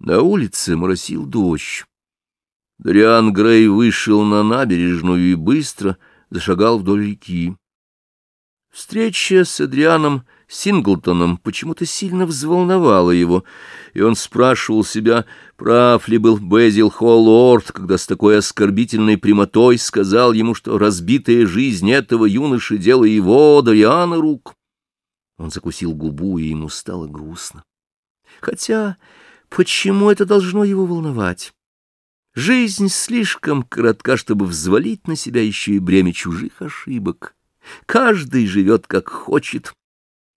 На улице моросил дождь. Дориан Грей вышел на набережную и быстро зашагал вдоль реки. Встреча с Адрианом Синглтоном почему-то сильно взволновала его, и он спрашивал себя, прав ли был Безил Холлорд, когда с такой оскорбительной прямотой сказал ему, что разбитая жизнь этого юноши — дело его, Дориана, рук. Он закусил губу, и ему стало грустно. Хотя почему это должно его волновать? Жизнь слишком коротка, чтобы взвалить на себя еще и бремя чужих ошибок. Каждый живет как хочет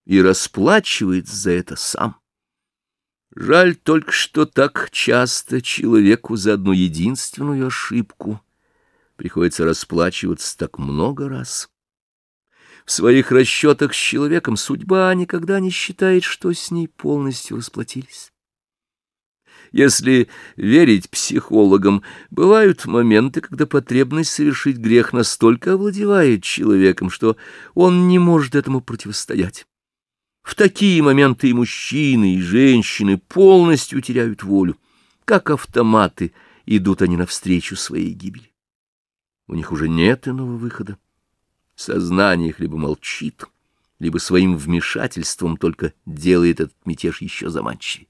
и расплачивается за это сам. Жаль только, что так часто человеку за одну единственную ошибку приходится расплачиваться так много раз. В своих расчетах с человеком судьба никогда не считает, что с ней полностью расплатились. Если верить психологам, бывают моменты, когда потребность совершить грех настолько овладевает человеком, что он не может этому противостоять. В такие моменты и мужчины, и женщины полностью теряют волю. Как автоматы идут они навстречу своей гибели. У них уже нет иного выхода. Сознание их либо молчит, либо своим вмешательством только делает этот мятеж еще заманчивее.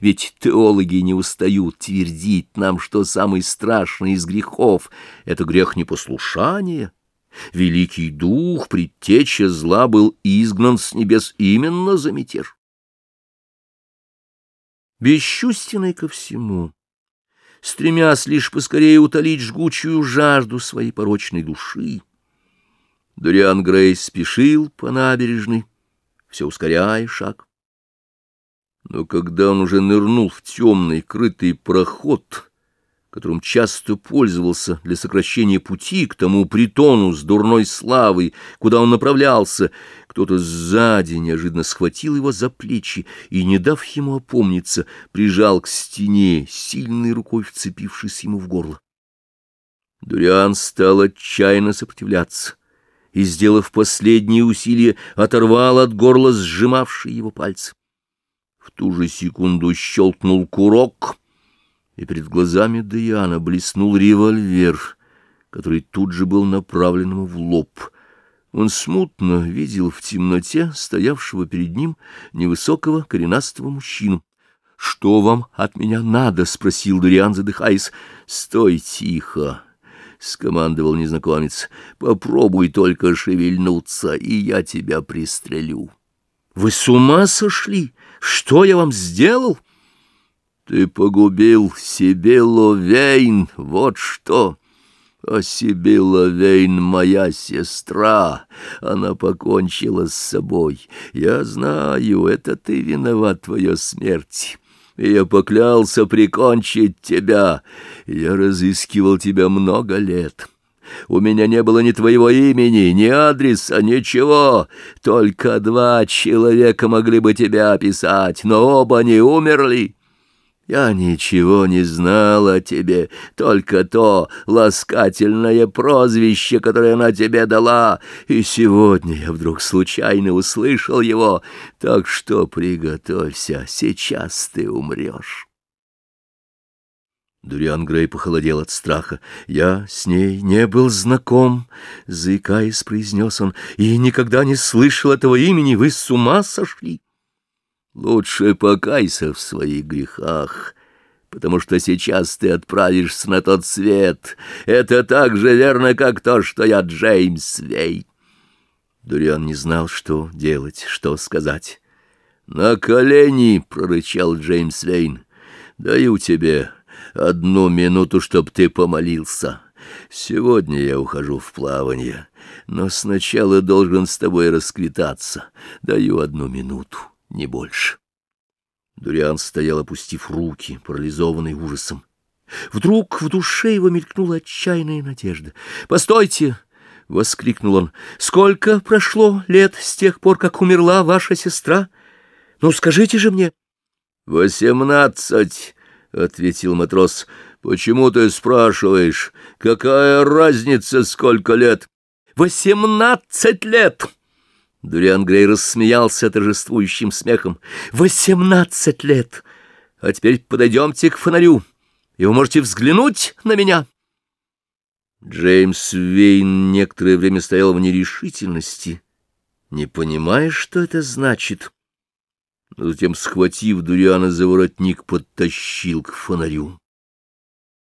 Ведь теологи не устают твердить нам, что самый страшный из грехов — это грех непослушания. Великий Дух, предтеча зла, был изгнан с небес именно за мятеж. Бесчувственный ко всему, стремясь лишь поскорее утолить жгучую жажду своей порочной души, Дориан Грей спешил по набережной, все ускоряя шаг. Но когда он уже нырнул в темный крытый проход, которым часто пользовался для сокращения пути к тому притону с дурной славой, куда он направлялся, кто-то сзади неожиданно схватил его за плечи и, не дав ему опомниться, прижал к стене, сильной рукой вцепившись ему в горло. Дуриан стал отчаянно сопротивляться и, сделав последние усилия, оторвал от горла сжимавшие его пальцы. Ту же секунду щелкнул курок, и перед глазами Диана блеснул револьвер, который тут же был направлен ему в лоб. Он смутно видел в темноте стоявшего перед ним невысокого коренастого мужчину. — Что вам от меня надо? — спросил Дуриан, задыхаясь. — Стой тихо! — скомандовал незнакомец. — Попробуй только шевельнуться, и я тебя пристрелю. — Вы с ума сошли? Что я вам сделал? Ты погубил себе Ловейн, вот что. А себе Ловейн моя сестра, она покончила с собой. Я знаю, это ты виноват в ее смерти. Я поклялся прикончить тебя. Я разыскивал тебя много лет. У меня не было ни твоего имени, ни адреса, ничего. Только два человека могли бы тебя описать, но оба не умерли. Я ничего не знал о тебе, только то ласкательное прозвище, которое она тебе дала, и сегодня я вдруг случайно услышал его, так что приготовься, сейчас ты умрешь. Дуриан Грей похолодел от страха. «Я с ней не был знаком», — заикаясь, произнес он, — «и никогда не слышал этого имени. Вы с ума сошли?» «Лучше покайся в своих грехах, потому что сейчас ты отправишься на тот свет. Это так же верно, как то, что я Джеймс Вей». Дуриан не знал, что делать, что сказать. «На колени!» — прорычал Джеймс Вейн. «Даю тебе одну минуту, чтоб ты помолился. Сегодня я ухожу в плавание, но сначала должен с тобой расквитаться. Даю одну минуту, не больше. Дуриан стоял, опустив руки, парализованный ужасом. Вдруг в душе его мелькнула отчаянная надежда. «Постойте!» — воскликнул он. «Сколько прошло лет с тех пор, как умерла ваша сестра? Ну, скажите же мне!» «Восемнадцать!» — ответил матрос. — Почему ты спрашиваешь? Какая разница, сколько лет? — Восемнадцать лет! Дуриан Грей рассмеялся торжествующим смехом. — Восемнадцать лет! А теперь подойдемте к фонарю, и вы можете взглянуть на меня. Джеймс Вейн некоторое время стоял в нерешительности, не понимая, что это значит. Но затем, схватив Дуриана за воротник, подтащил к фонарю.